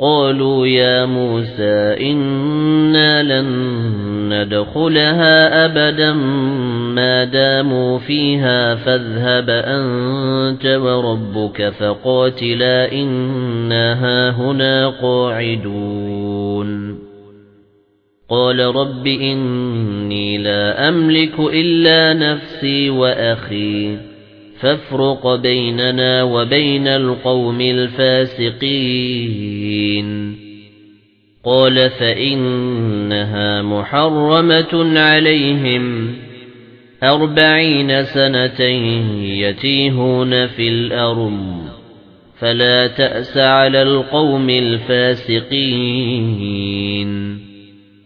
قالوا يا موسى إنا لن ندخلها أبدا ما داموا فيها فاذهب أنت وربك فقاتلا إنا هنا قاعدون. قال رب إني لا أملك إلا نفسي وأخي. فافرق بيننا وبين القوم الفاسقين. قال فإنها محرمة عليهم. أربعين سنة يتيهون في الأرض. فلا تأس على القوم الفاسقين.